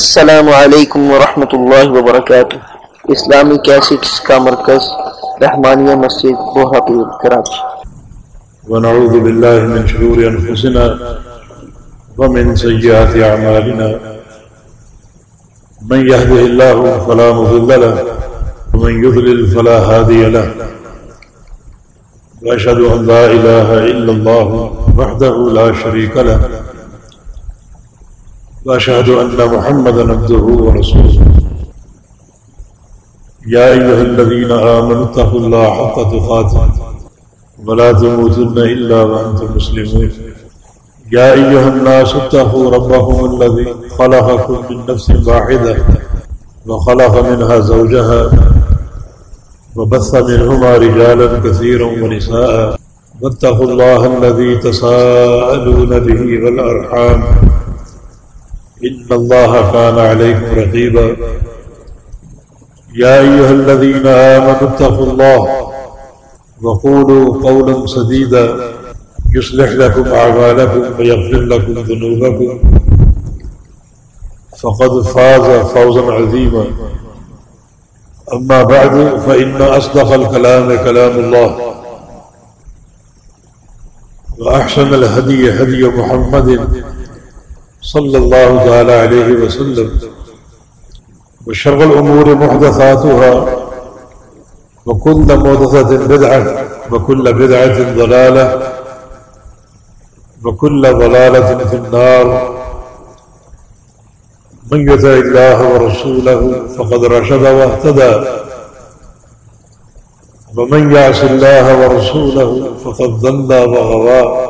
السلام علیکم ورحمۃ اللہ وبرکاتہ۔ اسلامی کیسٹس کا مرکز، رحمانیہ مسجد بوہاپور کراچی ونعوذ بالله من شرور أنفسنا ومن سيئات أعمالنا من يهده الله فلا مضل له ومن يضلل فلا هادي له۔ وأشهد أن لا إله إلا الله وحده لا شريك له۔ وأشهد أن محمدا عبده ورسوله. يا أيها الذين آمنوا اتقوا الله حق تقاته ولا تموتن إلا وأنتم مسلمون. يا أيها الناس اتقوا ربكم الذي خلقكم من نفس واحدة وخلق منها زوجها وبث منهما رجالا كثيرا ونساء. واتقوا الله الذي تساءلون به والأرحام. إن الله كان عليكم رقيبا. يا أيها الذين آمنوا اتقوا الله وقولوا قولا سديدا. يصلح لكم أعمالكم ويغفر لكم ذنوبكم. فقد فاز فوزا عظيما. أما بعد، فإن أصدق الكلام كلام الله. وأحسن الهدي هدي محمد صلى الله تعالى عليه وسلم وشر الأمور محدثاتها وكل محدثة بدعة وكل بدعة ضلالة وكل ضلالة في النار من يطع الله ورسوله فقد رشد واهتدى ومن يعص الله ورسوله فقد ضل وغوى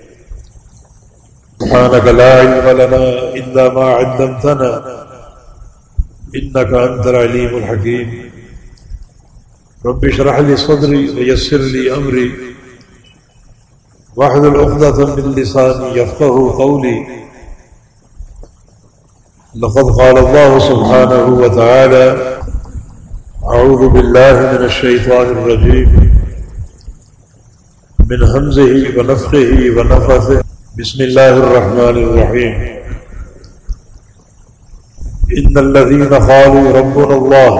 سبحانك لا علم لنا إلا ما علمتنا. إنك أنت العليم الحكيم. رب اشرح لي صدري ويسر لي أمري. واحد العقدة من لساني يفقه قولي. لقد قال الله سبحانه وتعالى أعوذ بالله من الشيطان الرجيم. من همزه ونفخه ونفثه بسم الله الرحمن الرحيم. إن الذين قالوا ربنا الله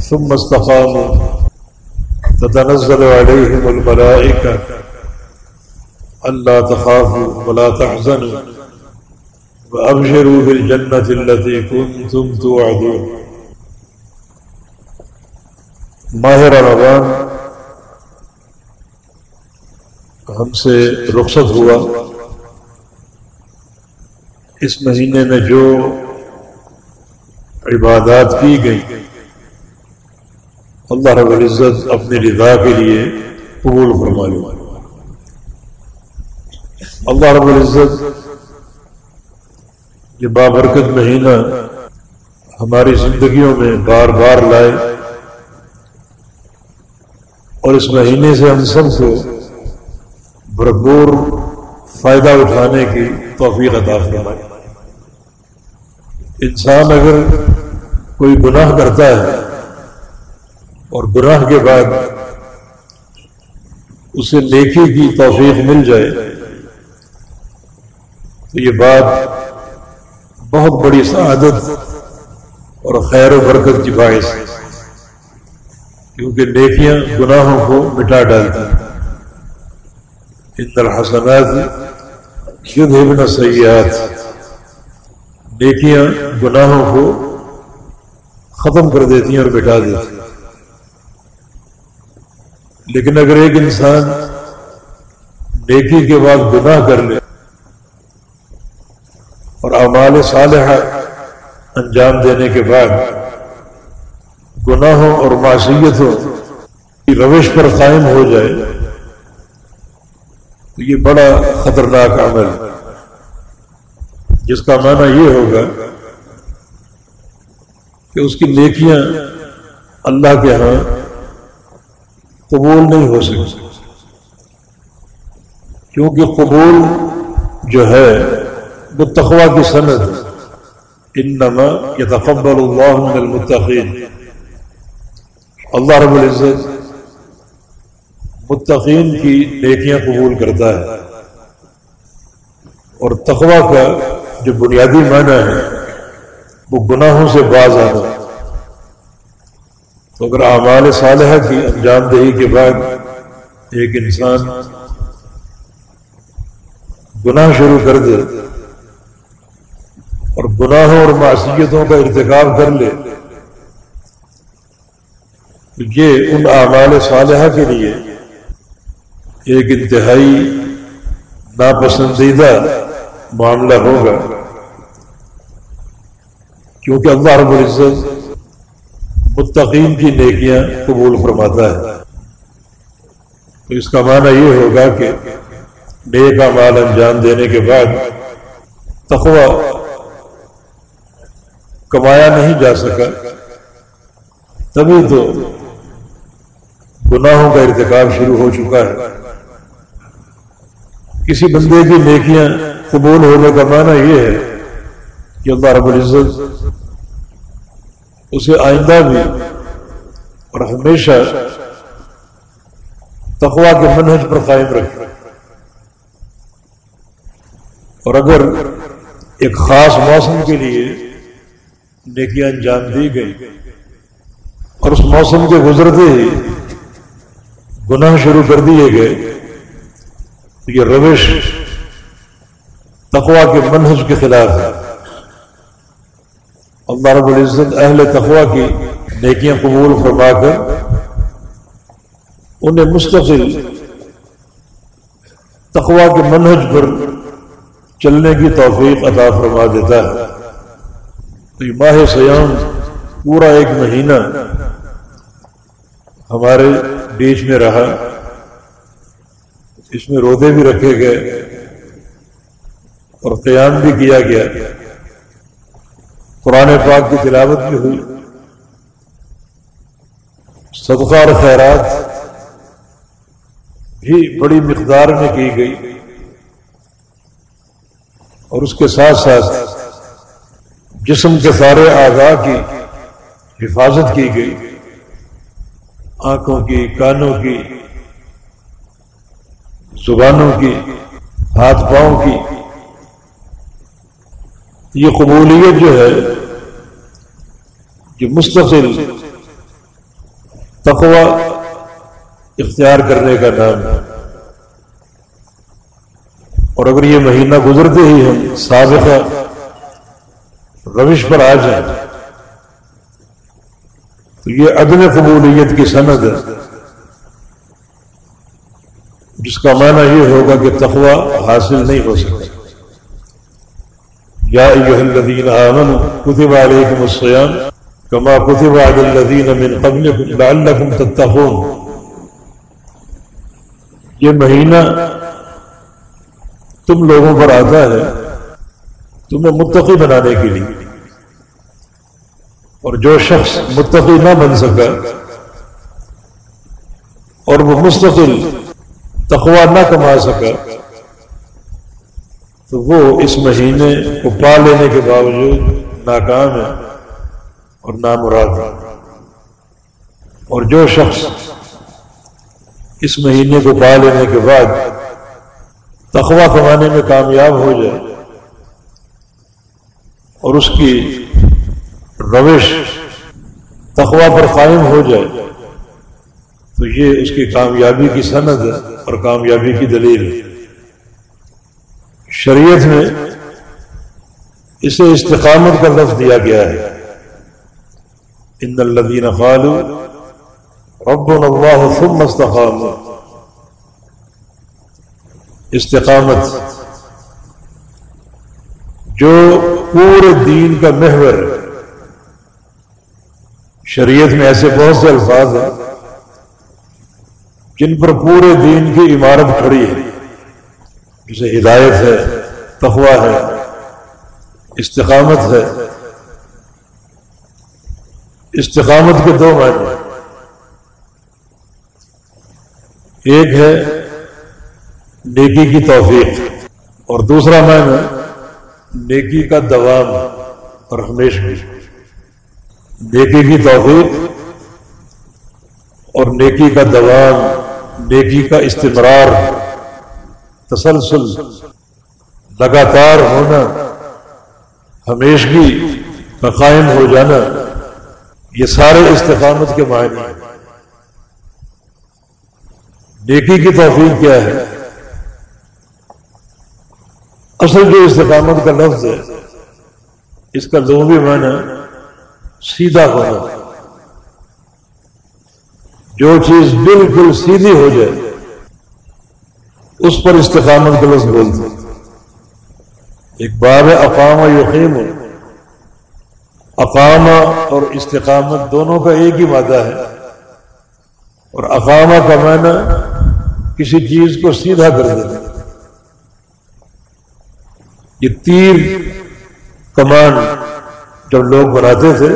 ثم استقاموا تتنزل عليهم الملائكة ألا تخافوا ولا تحزنوا وأبشروا بالجنة التي كنتم توعدون. ماہر رمضان ہم سے رخصت ہوا اس مہینے میں جو عبادات کی گئی، اللہ رب العزت اپنی رضا کے لیے قبول فرما لوں اللہ رب العزت یہ بابرکت مہینہ ہماری زندگیوں میں بار بار لائے اور اس مہینے سے ہم سب کو بھرپور فائدہ اٹھانے کی توفیق عطا فرمائے۔ انسان اگر کوئی گناہ کرتا ہے اور گناہ کے بعد اسے نیکی کی توفیق مل جائے، تو یہ بات بہت بڑی سعادت اور خیر و برکت کی باعث ہے۔ کیونکہ نیکیاں گناہوں کو مٹا ڈالتی ہیں۔ ان الحسنات یذهبن سیئات نیکیاں، گناہوں کو ختم کر دیتی ہیں اور مٹا دیتی ہیں۔ لیکن اگر ایک انسان نیکی کے بعد گناہ کر لے اور اعمال صالحہ انجام دینے کے بعد گناہوں اور معصیتوں کی روش پر قائم ہو جائے تو یہ بڑا خطرناک عمل ہے۔ جس کا معنی یہ ہوگا کہ اس کی نیکیاں اللہ کے ہاں قبول نہیں ہو سکتی۔ کیونکہ قبول جو ہے وہ تخوا کی صنعت انما يتقبل الله من المتقين اللہ رب العزت متقین کی نیکیاں قبول کرتا ہے۔ اور تقوا کا جو بنیادی معنی ہے، وہ گناہوں سے باز آنا تو اگر اعمال صالحہ کی انجام دہی کے بعد ایک انسان گناہ شروع کر دے اور گناہوں اور معصیتوں کا ارتکاب کر لے، تو یہ ان اعمال صالحہ کے لیے ایک انتہائی ناپسندیدہ معاملہ ہوگا۔ کیونکہ اللہ رب العزت متقین کی نیکیاں قبول فرماتا ہے۔ تو اس کا معنی یہ ہوگا کہ نیک مال انجام دینے کے بعد تخوہ کمایا نہیں جا سکا، تبھی تو گناہوں کا ارتکاب شروع ہو چکا ہے۔ کسی بندے کی نیکیاں قبول ہونے کا معنی یہ ہے کہ اللہ رب العزت اسے آئندہ بھی اور ہمیشہ تقوا کے منہج پر قائم رکھے اور اگر ایک خاص موسم کے لیے نیکیاں انجام دی گئی اور اس موسم کے گزرتے ہی گناہ شروع کر دیے گئے تو یہ روش تقوا کے منحج کے خلاف ہے۔ اللہ رب العزت اہل تقوا کی نیکیاں قبول فرما کر انہیں مستقل تقوا کے منحج پر چلنے کی توفیق عطا فرما دیتا ہے۔ تو یہ ماہ سیام پورا ایک مہینہ ہمارے بیچ میں رہا۔ اس میں رودے بھی رکھے گئے اور قیام بھی کیا گیا۔ قرآن پاک کی تلاوت بھی ہوئی۔ صدقہ اور خیرات بھی بڑی مقدار میں کی گئی۔ اور اس کے ساتھ ساتھ جسم کے سارے اعضاء کی حفاظت کی گئی۔ آنکھوں کی، کانوں کی زبانوں کی، ہاتھ پاؤں کی۔ یہ قبولیت جو ہے، یہ مستقل تقوی اختیار کرنے کا نام ہے۔ اور اگر یہ مہینہ گزرتے ہی ہم سابقہ روش پر آ جائیں، تو یہ عدم قبولیت کی سند ہے۔ جس کا معنی یہ ہوگا کہ تقوی حاصل نہیں ہو سکتا۔ یا الذین آمنوا کتب علیکم الصیام کما کتب علی الذین من قبلکم لعلکم تتقون۔ یہ مہینہ تم لوگوں پر آتا ہے تمہیں متقی بنانے کے لیے۔ اور جو شخص متقی نہ بن سکا اور وہ مستقل تقوا نہ کما سکا، تو وہ اس مہینے کو پا لینے کے باوجود ناکام ہے اور نامراد ہے۔ اور جو شخص اس مہینے کو پا لینے کے بعد تقوا کمانے میں کامیاب ہو جائے اور اس کی روش تخوا پر قائم ہو جائے تو یہ اس کی کامیابی کی صنعت ہے اور کامیابی کی دلیل ہے۔ شریعت میں اسے استقامت کا لفظ دیا گیا ہے۔ ان الدین خالو رب اللہ ثم استقام استقامت جو پورے دین کا محور ہے۔ شریعت میں ایسے بہت سے الفاظ ہیں۔ جن پر پورے دین کی عمارت کھڑی ہے۔ جسے ہدایت ہے تخوا ہے، استقامت ہے۔ استقامت کے دو معنی ایک ہے نیکی کی توفیق، اور دوسرا معنی نیکی کا دوام اور ہمیشہ نیکی کی توفیق اور نیکی کا دوام نیکی کا استمرار، تسلسل، لگاتار ہونا، ہمیشگی کا قائم ہو جانا، یہ سارے استقامت کے معنی ہیں۔ نیکی کی توفیق کیا ہے؟ اصل جو استقامت کا لفظ ہے، اس کا دو بھی معنی سیدھا ہونا۔ جو چیز بالکل سیدھی ہو جائے، اس پر استقامت کا لفظ بولتے ایک باب اقام یقین اقامہ اور استقامت دونوں کا ایک ہی مادہ ہے۔ اور اقامہ کا معنی کسی چیز کو سیدھا کر دینا۔ یہ تیر کمان جب لوگ بناتے تھے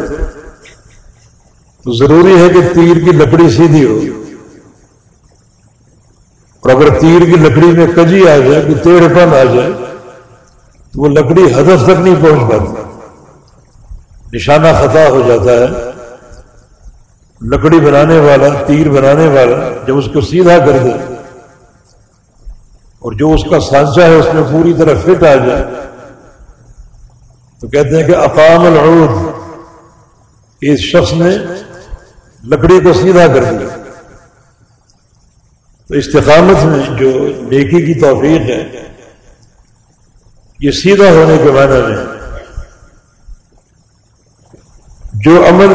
تو ضروری ہے کہ تیر کی لکڑی سیدھی ہو۔ اور اگر تیر کی لکڑی میں کجی آ جائے کہ تیڑ پن آ جائے، تو وہ لکڑی ہدف تک نہیں پہنچ پاتی۔ نشانہ خطا ہو جاتا ہے۔ لکڑی بنانے والا، تیر بنانے والا جب اس کو سیدھا کر دے، اور جو اس کا سانچہ ہے، اس میں پوری طرح فٹ آ جائے، تو کہتے ہیں کہ اقام العود، اس شخص نے لکڑی کو سیدھا کر دیا۔ تو استقامت میں جو نیکی کی توفیق ہے، یہ سیدھا ہونے کے معنی میں جو عمل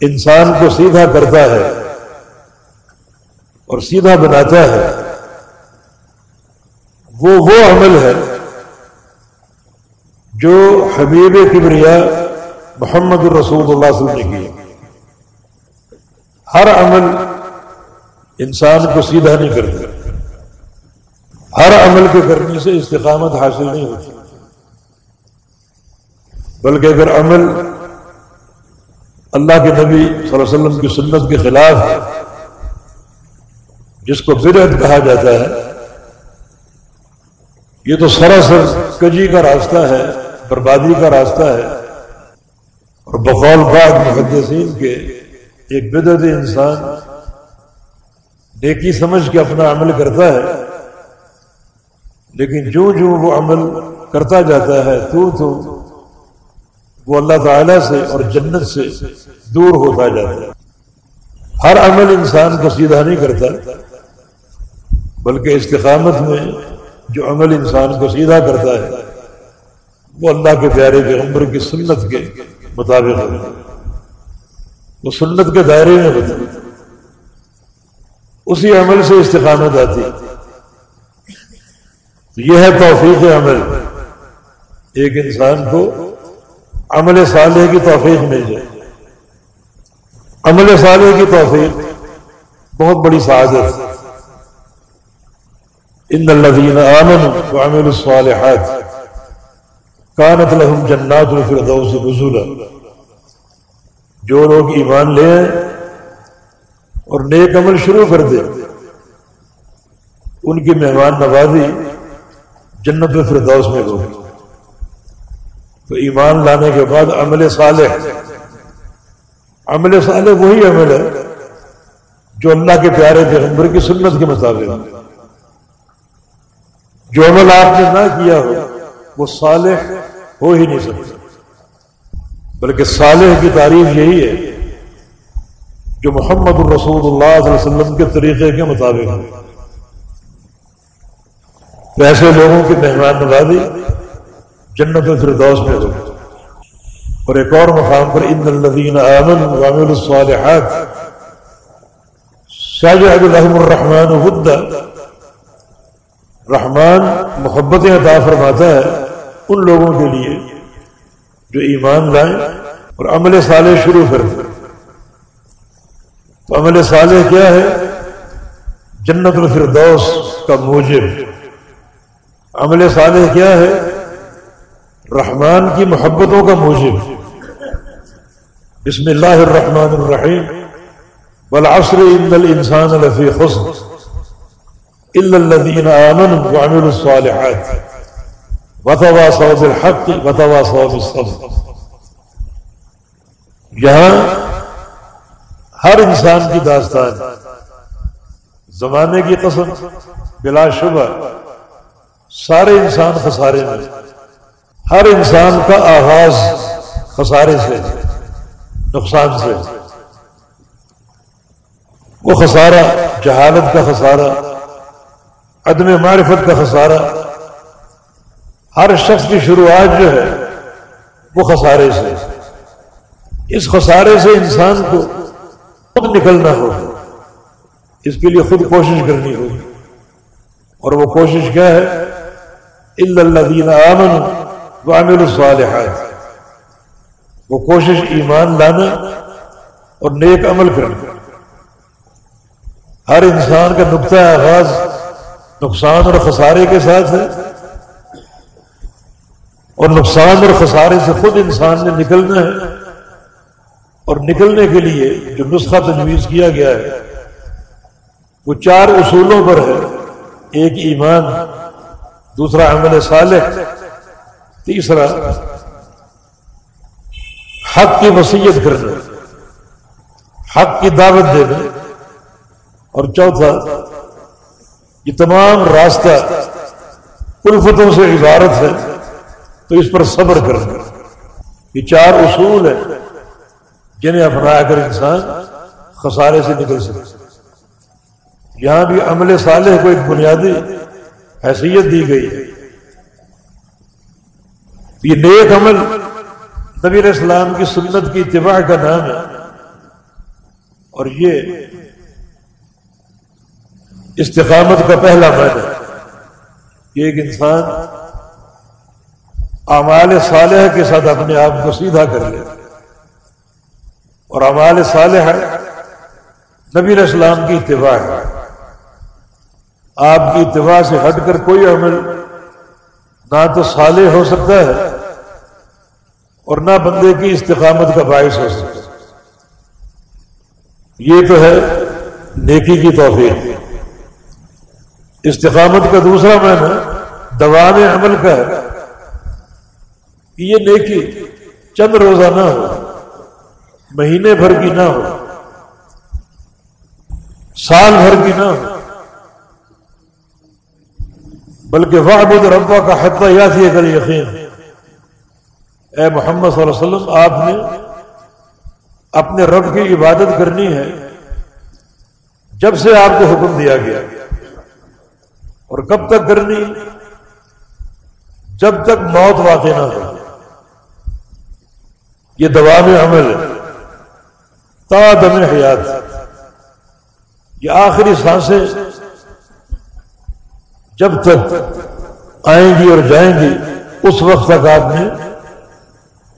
انسان کو سیدھا کرتا ہے اور سیدھا بناتا ہے، وہ وہ عمل ہے جو حبیب کبریا محمد الرسول اللہ صلی اللہ علیہ وسلم نے کیا۔ ہر عمل انسان کو سیدھا نہیں کرتا۔ ہر عمل کے کرنے سے استقامت حاصل نہیں ہوتی۔ بلکہ اگر عمل اللہ کے نبی صلی اللہ علیہ وسلم کی سنت کے خلاف ہے، جس کو برعت کہا جاتا ہے، یہ تو سراسر کجی کا راستہ ہے، بربادی کا راستہ ہے اور بقول بعد محدثین کے ایک بدت انسان نیکی سمجھ کے اپنا عمل کرتا ہے، لیکن جو جو وہ عمل کرتا جاتا ہے، تو تو وہ اللہ تعالی سے اور جنت سے دور ہوتا جاتا ہے۔ ہر عمل انسان کو سیدھا نہیں کرتا، بلکہ استقامت میں جو عمل انسان کو سیدھا کرتا ہے، وہ اللہ کے پیارے پیغمبر کی سنت کے مطابق ہوتا وہ سنت کے دائرے میں ہوتا اسی عمل سے استقامت آتی۔ یہ ہے توفیق عمل۔ ایک انسان کو عمل صالح کی توفیق مل جائے۔ عمل صالح کی توفیق بہت بڑی سعادت۔ ان الذين امنوا وعملوا الصالحات كانت لهم جنات الفردوس نزلا جو لوگ ایمان لے اور نیک عمل شروع کر دے، ان کی مہمان نوازی جنت الفردوس میں ہوگی۔ تو ایمان لانے کے بعد عمل صالح عمل صالح وہی عمل ہے جو اللہ کے پیارے پیغمبر کی سنت کے مطابق۔ جو عمل آپ نے نہ کیا ہو، وہ صالح ہو ہی نہیں سکتا۔ بلکہ صالح کی تعریف یہی ہے جو محمد الرسول اللہ صلی اللہ علیہ وسلم کے طریقے کے مطابق ایسے لوگوں کی مہمان نوازی جنت الفردوس میں ہو۔ اور ایک اور مقام پر ان الدین عامن وامل الصالحات شاہ الحم الرحمان ہدا رحمان محبت عطا فرماتا ہے ان لوگوں کے لیے۔ جو ایمان لائیں اور عمل صالح شروع کر دیں تو عمل صالح کیا ہے؟ جنت الفردوس کا موجب۔ عمل صالح کیا ہے؟ رحمان کی محبتوں کا موجب۔ بسم اللہ الرحمن الرحیم۔ والعصر ان الانسان لفی خسر۔ الا الذين امنوا وعملوا الصالحات۔ وتواصوا بالحق وتواصوا بالصبر یہاں ہر انسان کی داستان زمانے کی قسم، بلا شبہ، سارے انسان خسارے میں ہر انسان کا آغاز خسارے سے، نقصان سے۔ وہ خسارہ جہالت کا خسارہ، عدم معرفت کا خسارہ ہر شخص کی شروعات جو ہے، وہ خسارے سے اس خسارے سے انسان کو خود نکلنا ہوگا۔ اس کے لیے خود کوشش کرنی ہوگی۔ اور وہ کوشش کیا ہے؟ اللہ دین امن وعمل الصالحات۔ وہ کوشش ایمان لانا اور نیک عمل کرنا۔ ہر انسان کا نقطۂ آغاز نقصان اور خسارے کے ساتھ ہے۔ اور نقصان اور خسارے سے خود انسان نے نکلنا ہے۔ اور نکلنے کے لیے جو نسخہ تجویز کیا گیا ہے، وہ چار اصولوں پر ہے۔ ایک ایمان، دوسرا عمل صالح، تیسرا حق کی وسیعت کرنا، حق کی دعوت دینا، اور چوتھا یہ تمام راستہ الفتوں سے عبارت ہے۔ تو اس پر صبر کرنا یہ چار اصول ہیں جنہیں اپنا کر انسان خسارے سے نکل سکے۔ یہاں بھی عمل صالح کو ایک بنیادی حیثیت دی گئی ہے۔ یہ نیک عمل نبی اسلام کی سنت کی اتباع کا نام ہے۔ اور یہ استقامت کا پہلا معنی ہے۔ کہ ایک انسان اعمال صالح کے ساتھ اپنے آپ کو سیدھا کر لے۔ اور اعمال صالح نبی اسلام کی اتباع ہے۔ آپ کی اتباع سے ہٹ کر کوئی عمل نہ تو صالح ہو سکتا ہے اور نہ بندے کی استقامت کا باعث ہو سکتا ہے۔ یہ تو ہے نیکی کی توفیق۔ استقامت کا دوسرا معنی دوام عمل کا ہے۔ یہ نیکی چند روزہ نہ ہو، مہینے بھر کی نہ ہو، سال بھر کی نہ ہو، بلکہ وحبد ربا کا حتہ یا تھی کل یقین اے محمد صلی اللہ علیہ وسلم، آپ نے اپنے رب کی عبادت کرنی ہے، جب سے آپ کو حکم دیا گیا۔ اور کب تک کرنی؟ جب تک موت واقع نہ ہو۔ یہ دوا میں عمل ہے۔ تا دم حیات۔ یہ آخری سانسیں جب تک آئیں گی اور جائیں گی، اس وقت تک آپ نے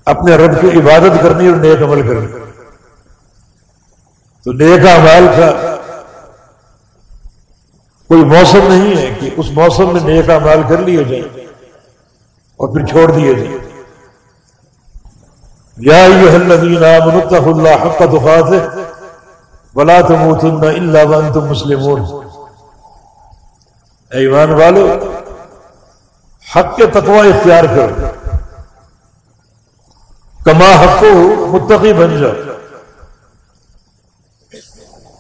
اپنے رب کی عبادت کرنی اور نیک عمل کرنی۔ تو نیک عمال کا کوئی موسم نہیں ہے کہ اس موسم میں نیک عمال کر لیے جائیں اور پھر چھوڑ دیے جائیں۔ یا الذین آمنوا اتقوا اللہ حق تقاته ولا تموتن الا وانتم مسلمون. اے ایمان والو، حق کے تقوی اختیار کرو. کما حق متقی بن جاؤ.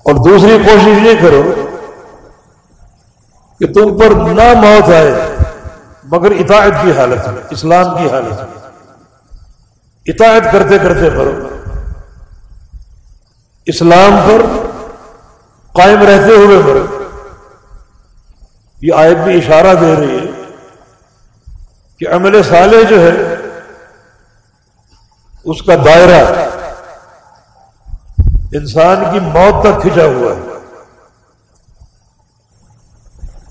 اور دوسری کوشش یہ کرو کہ تم پر نہ موت آئے، مگر اطاعت کی حالت میں، اسلام کی حالت میں. اطاعت کرتے کرتے مرو اسلام پر قائم رہتے ہوئے مرو یہ آیت بھی اشارہ دے رہی ہے کہ عمل صالح جو ہے، اس کا دائرہ انسان کی موت تک کھچا ہوا ہے۔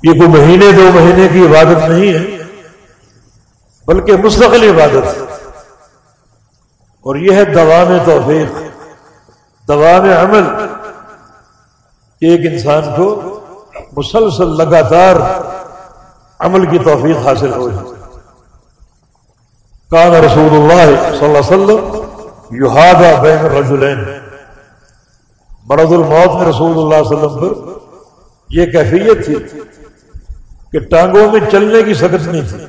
یہ کوئی مہینے، دو مہینے کی عبادت نہیں ہے، بلکہ مستقل عبادت ہے۔ اور یہ ہے دوام توفیق، دوام عمل کہ ایک انسان کو مسلسل لگاتار عمل کی توفیق حاصل ہو جائے کان رسول اللہ صلی اللہ علیہ وسلم یوہادا بین رجولین مرد الموت میں رسول اللہ علیہ وسلم پر یہ کیفیت تھی کہ ٹانگوں میں چلنے کی سکت نہیں تھی۔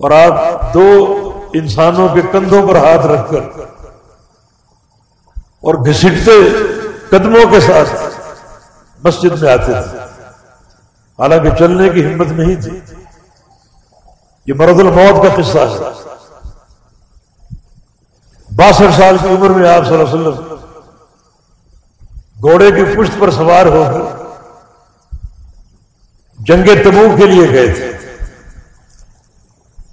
اور آپ دو انسانوں کے کندھوں پر ہاتھ رکھ کر اور گھسٹتے قدموں کے ساتھ مسجد میں آتے تھے۔ حالانکہ چلنے کی ہمت نہیں تھی۔ یہ مرد الموت کا قصہ ہے۔ باسٹھ سال کی عمر میں آپ صلی اللہ علیہ وسلم گھوڑے کی پشت پر سوار ہو کر جنگ تبوک کے لیے گئے تھے۔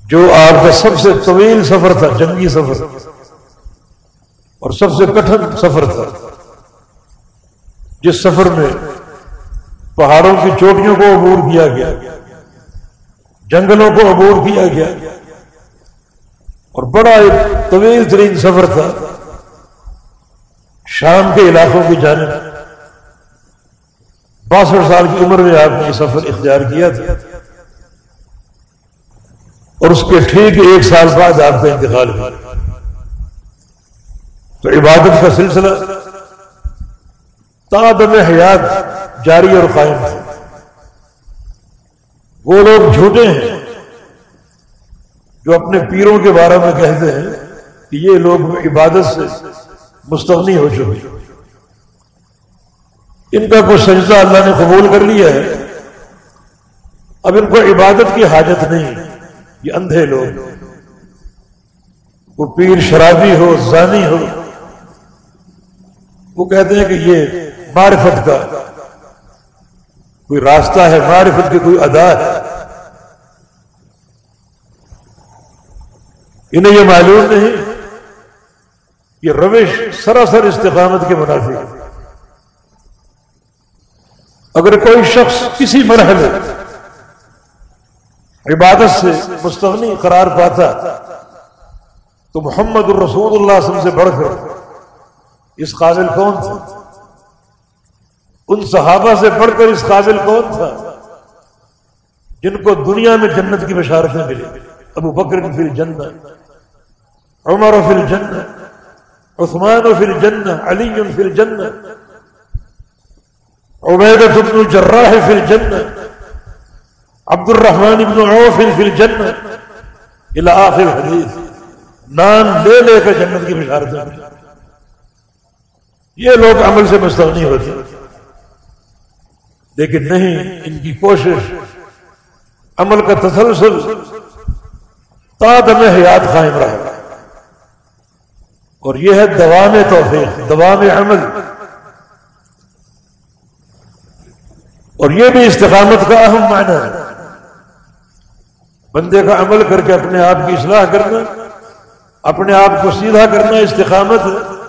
جو آپ کا سب سے طویل سفر تھا، جنگی سفر۔ اور سب سے کٹھن سفر تھا۔ جس سفر میں پہاڑوں کی چوٹیوں کو عبور کیا گیا، جنگلوں کو عبور کیا گیا۔ اور بڑا ایک طویل ترین سفر تھا شام کے علاقوں کی جانب۔ باسٹھ سال کی عمر میں آپ نے یہ سفر اختیار کیا تھا۔ اور اس کے ٹھیک ایک سال بعد آپ کا انتقال ہوا۔ تو عبادت کا سلسلہ تادم حیات جاری اور قائم تھا وہ لوگ جھوٹے ہیں جو اپنے پیروں کے بارے میں کہتے ہیں کہ یہ لوگ عبادت سے مستغنی ہو چکے ان کا کوئی سجدہ اللہ نے قبول کر لیا ہے۔ اب ان کو عبادت کی حاجت نہیں۔ یہ اندھے لوگ وہ پیر شرابی ہو، زانی ہو۔ وہ کہتے ہیں کہ یہ معرفت کا کوئی راستہ ہے، معرفت کی کوئی ادا ہے۔ انہیں یہ معلوم نہیں یہ روش سراسر استقامت کے منافع اگر کوئی شخص کسی مرحلے عبادت سے مستغنی قرار پاتا تو محمد الرسول اللہ وسلم سے بڑھ کر، اس قابل کون تھا؟ ان صحابہ سے بڑھ کر اس قابل کون تھا؟ جن کو دنیا میں جنت کی بشارتیں ملی ابو بکر فی الجنہ، عمر فی الجنہ، عثمان فی الجنہ، علی فی الجنہ عبیدہ بن الجراح فی عبد الرحمن بن عوف فی الجنہ، الى آخر حدیث نام لے لے کر جنت کی بشارت یہ لوگ عمل سے مستغنی ہوتے لیکن نہیں، ان کی کوشش، عمل کا تسلسل تا دم حیات قائم رہا اور یہ ہے دوام توفیق، دوام عمل۔ اور یہ بھی استقامت کا اہم معنی ہے۔ بندے کا عمل کر کے اپنے آپ کی اصلاح کرنا، اپنے آپ کو سیدھا کرنا استقامت ہے۔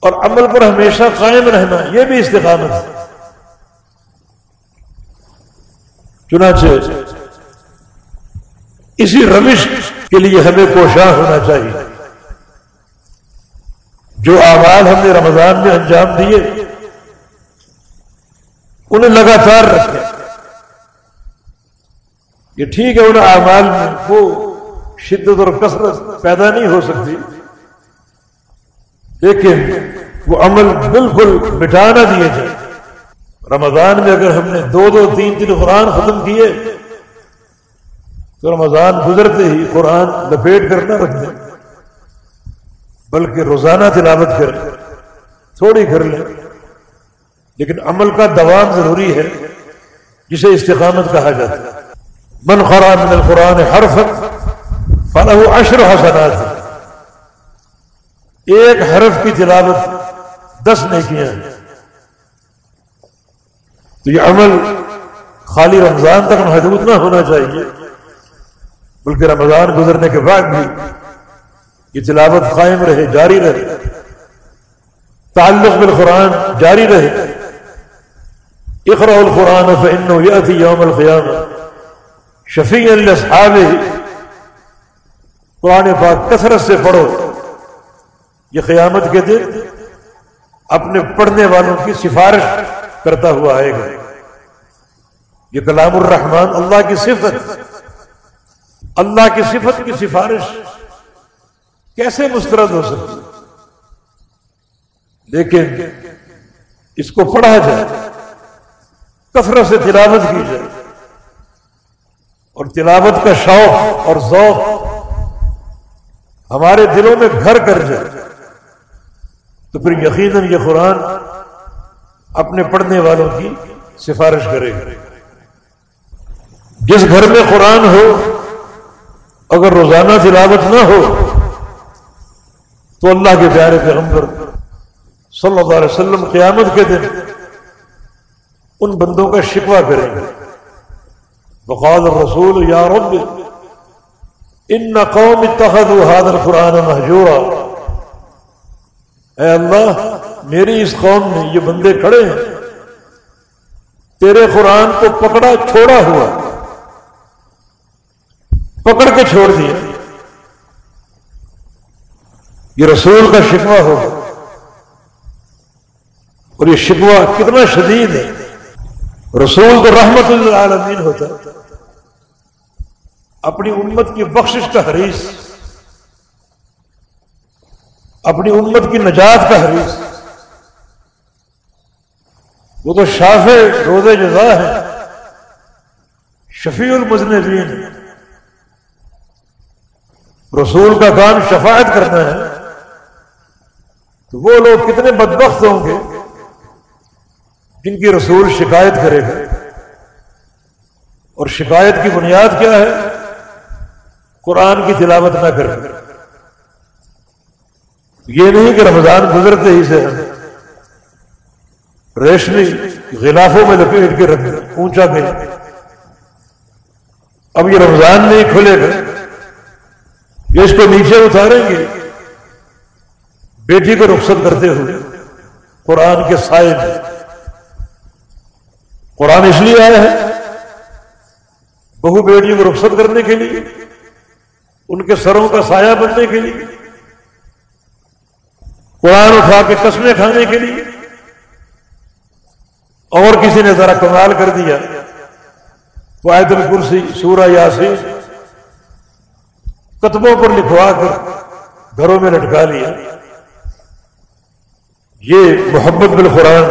اور عمل پر ہمیشہ قائم رہنا، یہ بھی استقامت ہے۔ چنانچہ اسی روش کے لیے ہمیں کوشاں ہونا چاہیے۔ جو آواز ہم نے رمضان میں انجام دیے، انہیں لگاتار رکھے یہ ٹھیک ہے ان اعمال میں وہ شدت اور کثرت پیدا نہیں ہو سکتی۔ لیکن وہ عمل بالکل مٹا نہ دیے جائے۔ رمضان میں اگر ہم نے دو دو تین تین قرآن ختم کیے، تو رمضان گزرتے ہی قرآن لپیٹ کر نہ رکھ دیں، بلکہ روزانہ تلاوت کر تھوڑی کر لیں۔ لیکن عمل کا دوام ضروری ہے، جسے استقامت کہا جاتا ہے۔ من خراب من القرآن حرف فلاح اشر حسنات. ایک حرف کی تلاوت دس نے کیا تو یہ عمل خالی رمضان تک محدود نہ ہونا چاہیے، بلکہ رمضان گزرنے کے بعد بھی یہ تلاوت قائم رہے، جاری رہے، تعلق بالقرآن جاری رہے۔ اقرا القرآن فإنه يأتي يوم القيامة۔ شفیع لاصحابه قرآن پاک کثرت سے پڑھو۔ یہ قیامت کے دن اپنے پڑھنے والوں کی سفارش کرتا ہوا آئے گا۔ یہ کلام الرحمن اللہ کی صفت۔ اللہ کی صفت کی سفارش کیسے مسترد ہو سکتی؟ لیکن اس کو پڑھا جائے، کثرت سے تلاوت کی جائے۔ اور تلاوت کا شوق اور ذوق ہمارے دلوں میں گھر کر جائے۔ تو پھر یقیناً یہ قرآن اپنے پڑھنے والوں کی سفارش کرے گا۔ جس گھر میں قرآن ہو، اگر روزانہ تلاوت نہ ہو، تو اللہ کے پیارے پیغمبر صلی اللہ علیہ وسلم قیامت کے دن ان بندوں کا شکوہ کریں گے۔ بقال الرسول یا رب ان قوم اتخذوا هذا القرآن محجورا اے اللہ، میری اس قوم میں یہ بندے کھڑے ہیں، تیرے قرآن کو پکڑا، چھوڑا ہوا۔ پکڑ کے چھوڑ دیا۔ یہ رسول کا شکوہ ہوگا اور یہ شکوہ کتنا شدید ہے۔ رسول تو رحمت العالمین ہوتا ہے۔ اپنی امت کی بخشش کا حریث اپنی امت کی نجات کا حریث وہ تو شاف روز جزا ہے شفیع المزنبین رسول کا کام شفاعت کرنا ہے۔ تو وہ لوگ کتنے بدبخت ہوں گے، جن کی رسول شکایت کرے گا۔ اور شکایت کی بنیاد کیا ہے؟ قرآن کی تلاوت نہ کرے یہ نہیں کہ رمضان گزرتے ہی سے ریشمی غلافوں میں لپیٹ کے رکھ اونچا گیا اب یہ رمضان نہیں کھلے گا۔ یہ اس کو نیچے اتاریں گے۔ بیٹی کو رخصت کرتے ہوئے قرآن کے سائے میں۔ قرآن اس لیے آیا ہے بہو بیٹیوں کو رخصت کرنے کے لیے۔ ان کے سروں کا سایہ بننے کے لیے، قرآن اٹھا کے قسمیں کھانے کے لیے، اور کسی نے ذرا کمال کر دیا تو آیت الکرسی، سورہ یاسین، کتبوں پر لکھوا کر گھروں میں لٹکا لیا۔ یہ محبت بالقرآن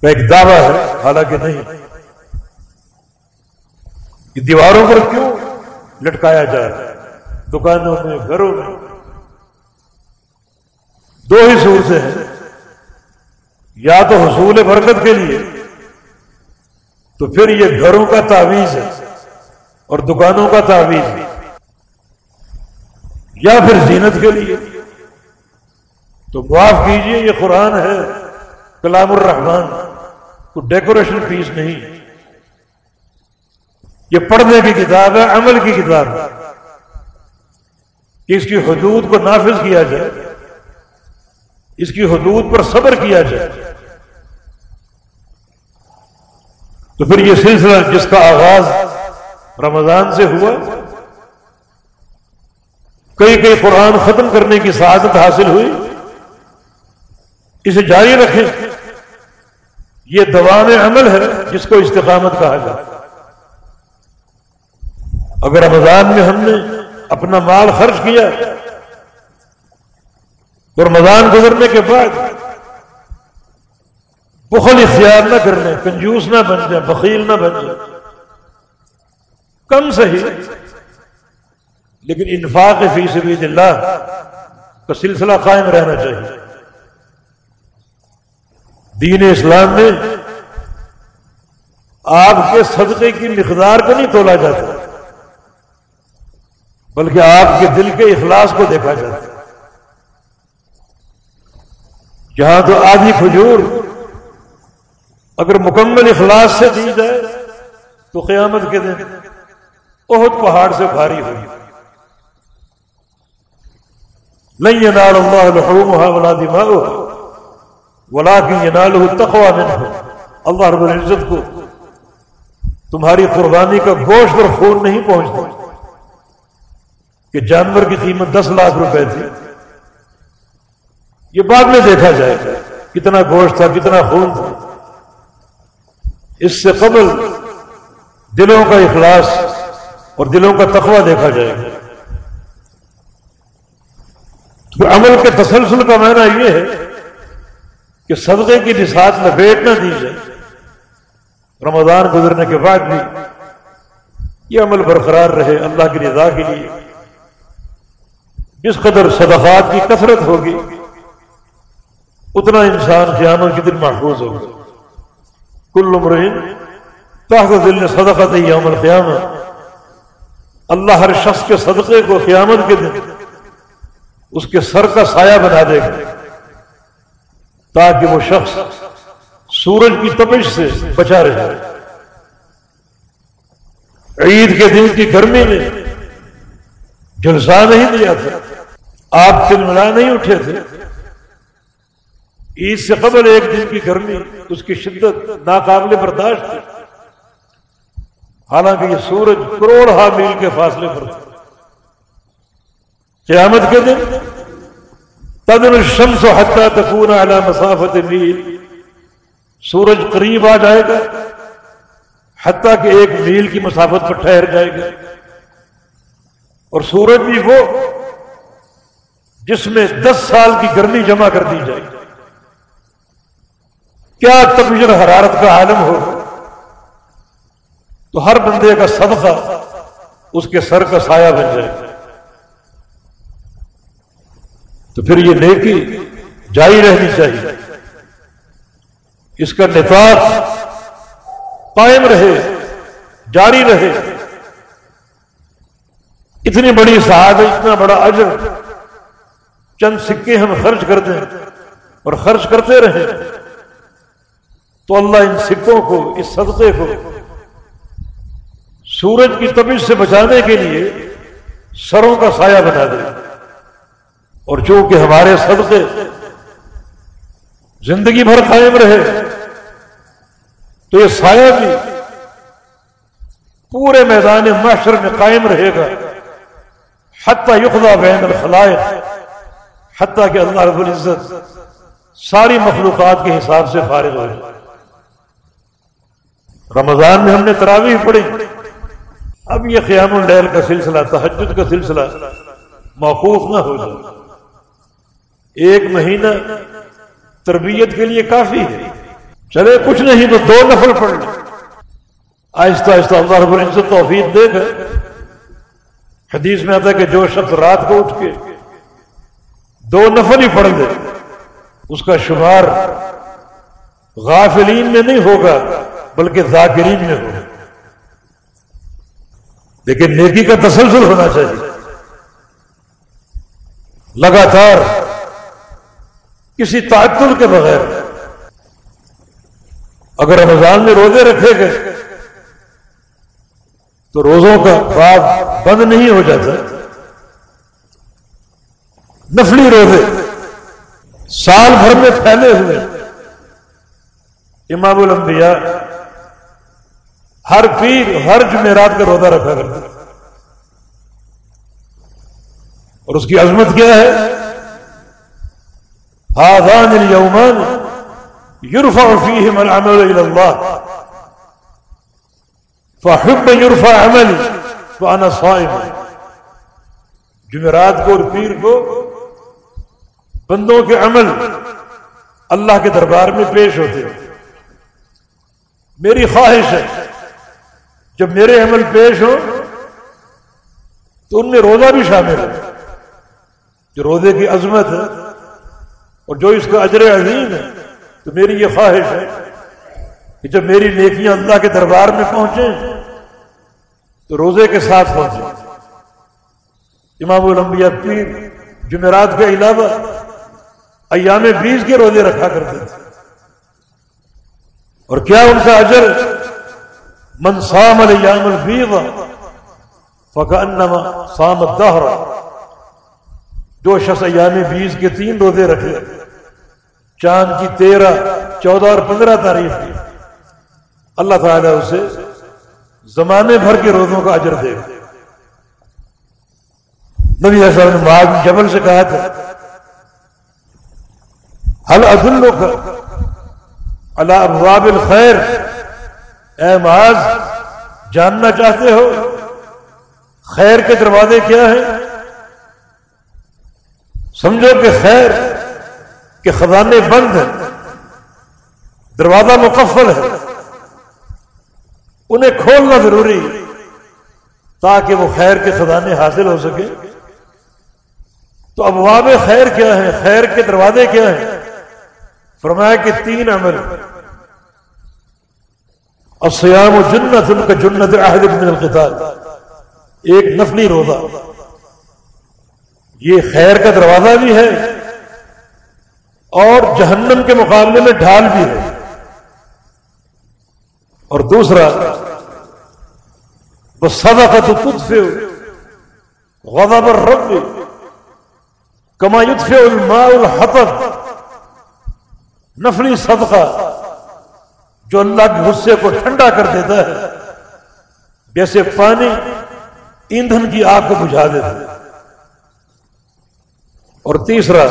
کا ایک دعویٰ ہے، حالانکہ نہیں۔ یہ دیواروں پر کیوں؟ لٹکایا جا رہا ہے دکانوں میں، گھروں میں۔ دو ہی صورتیں ہیں۔ یا تو حصول برکت کے لیے، تو پھر یہ گھروں کا تعویذ ہے اور دکانوں کا تعویذ ہے۔ یا پھر زینت کے لیے۔ تو معاف کیجیے، یہ قرآن ہے، کلام الرحمان کوئی ڈیکوریشن پیس نہیں۔ یہ پڑھنے کی کتاب ہے، عمل کی کتاب ہے۔ کہ اس کی حدود کو نافذ کیا جائے، اس کی حدود پر صبر کیا جائے۔ تو پھر یہ سلسلہ جس کا آغاز رمضان سے ہوا، کئی کئی قرآن ختم کرنے کی سعادت حاصل ہوئی۔ اسے جاری رکھیں۔ یہ دوام عمل ہے، جس کو استقامت کہا جاتا اگر رمضان میں ہم نے اپنا مال خرچ کیا تو رمضان گزرنے کے بعد بخل اختیار نہ کر لیں کنجوس نہ بن جائیں، بخیل نہ بن جائیں، کم صحیح، لیکن انفاق فی سبیل اللہ کا سلسلہ قائم رہنا چاہیے۔ دین اسلام میں آپ کے صدقے کی مقدار کو نہیں تولا جاتا۔ بلکہ آپ کے دل کے اخلاص کو دیکھا جاتا جہاں تو آدھی کھجور اگر مکمل اخلاص سے دی جائے تو قیامت کے دن بہت پہاڑ سے بھاری ہوئی۔ نہیں ینال اللہ لحومها ولا دماؤها ولا کی ینال تقوا منه۔ اللہ رب العزت کو تمہاری قربانی کا گوشت اور خون نہیں پہنچتا۔ کہ جانور کی قیمت دس لاکھ روپے تھی۔ یہ بعد میں دیکھا جائے گا کتنا گوشت تھا، کتنا خون تھا۔ اس سے قبل دلوں کا اخلاص اور دلوں کا تقوی دیکھا جائے۔ گا پھر عمل کے تسلسل کا معنی یہ ہے کہ صدقے کی نسات لپیٹ نہ دی جائے رمضان گزرنے کے بعد بھی یہ عمل برقرار رہے اللہ کی رضا کے لیے۔ جس قدر صدقات کی کثرت ہوگی، اتنا انسان قیامت کے دن محفوظ ہوگا۔ کل عمرین تحت دل نے صدقت یوم القیامت اللہ ہر شخص کے صدقے کو قیامت کے دن اس کے سر کا سایہ بنا دے گا، تاکہ وہ شخص سورج کی تپش سے بچا رہے۔ عید کے دن کی گرمی میں جلسہ نہیں دیا تھا۔ آپ تل ملا نہیں اٹھے تھے۔ عید سے قبل ایک دن کی گرمی، اس کی شدت ناقابل برداشت تھی۔ حالانکہ یہ سورج کروڑ ہا میل کے فاصلے پر تھا۔ قیامت کے دن تدن الشمس حتى تكون على مسافت میل۔ سورج قریب آ جائے گا، حتیٰ کہ ایک میل کی مسافت پر ٹھہر جائے گا۔ اور سورج بھی وہ جس میں دس سال کی گرمی جمع کر دی جائے۔ کیا تبجر حرارت کا عالم ہو؟ تو ہر بندے کا صدقہ اس کے سر کا سایہ بن جائے۔ تو پھر یہ نیکی جاری رہنی چاہیے۔ اس کا نفاذ قائم رہے، جاری رہے۔ اتنی بڑی صاحب اتنا بڑا اجر چند سکے ہم خرچ کر دیں اور خرچ کرتے رہیں تو اللہ ان سکوں کو، اس صدقے کو سورج کی تبیش سے بچانے کے لیے سروں کا سایہ بنا دے۔ اور چونکہ ہمارے صدقے زندگی بھر قائم رہے، تو یہ سایہ بھی پورے میدان معاشر میں قائم رہے گا۔ حتیٰ یخلا بین الخلائق حتیٰ کہ اللہ رب العزت ساری مخلوقات کے حساب سے فارغ ہو جائے رمضان میں ہم نے تراویح پڑھی۔ اب یہ قیام الڈیل کا سلسلہ تحجد کا سلسلہ موقوف نہ ہو جائے۔ ایک مہینہ تربیت کے لیے کافی ہے۔ چلے کچھ نہیں تو دو نفل پڑھ لیں۔ آہستہ آہستہ اللہ رب العزت توفیق دے گا۔ حدیث میں آتا ہے کہ جو شخص رات کو اٹھ کے دو نفل ہی پڑھ دے۔ اس کا شمار غافلین میں نہیں ہوگا، بلکہ ذاکرین میں ہوگا۔ لیکن نیکی کا تسلسل ہونا چاہیے۔ لگاتار کسی تعطل کے بغیر اگر رمضان میں روزے رکھے گئے تو روزوں کا باب بند نہیں ہو جاتا۔ نفلی روزے۔ سال بھر میں پھیلے ہوئے۔ امام الانبیاء ہر پیر ہر جمعرات کا روزہ رکھا کرتے اور اس کی عظمت کیا ہے؟ هذان اليومان يرفع فيهما العمل إلى الله فحب يرفع عملي فأنا صائم جمعرات کو اور پیر کو بندوں کے عمل اللہ کے دربار میں پیش ہوتے ہیں۔ میری خواہش ہے، جب میرے عمل پیش ہو تو ان میں روزہ بھی شامل ہے۔ جو روزے کی عظمت ہے اور جو اس کا اجر عظیم ہے، تو میری یہ خواہش ہے کہ جب میری نیکیاں اللہ کے دربار میں پہنچے تو روزے کے ساتھ پہنچے امام الانبیاء پیر جمعرات کے علاوہ ایام بیس کے روزے رکھا کرتے تھے۔ اور کیا ان کا اجر؟ منسام الایام البیض فکانما سام الدہر۔ جو شخص ایام بیس کے تین روزے رکھے، چاند کی تیرہ، چودہ اور پندرہ تاریخ کی، اللہ تعالیٰ اسے زمانے بھر کے روزوں کا اجر دے گا۔ نبی صاحب نے معاذ جبل سے کہا تھا حل اللہ ابواب الخیر اے معاذ، جاننا چاہتے ہو؟ خیر کے دروازے کیا ہیں؟ سمجھو کہ خیر کے خزانے بند ہیں، دروازہ مکفل ہے، انہیں کھولنا ضروری تاکہ وہ خیر کے خزانے حاصل ہو سکے تو ابواب خیر کیا ہے خیر کے دروازے کیا ہیں؟ فرمایا کہ تین عمل۔ اور سیام و جنت ان کا جنت عہد من القتال۔ ایک نفلی روزہ۔ یہ خیر کا دروازہ بھی ہے اور جہنم کے مقابلے میں ڈھال بھی ہے۔ اور دوسرا وہ سدا کا تو خود سے غضب الرب کما یدفع الماء الحطب۔ نفلی صدقہ جو اللہ کے غصے کو ٹھنڈا کر دیتا ہے، جیسے پانی ایندھن کی آگ کو بجھا دیتا ہے۔ اور تیسرا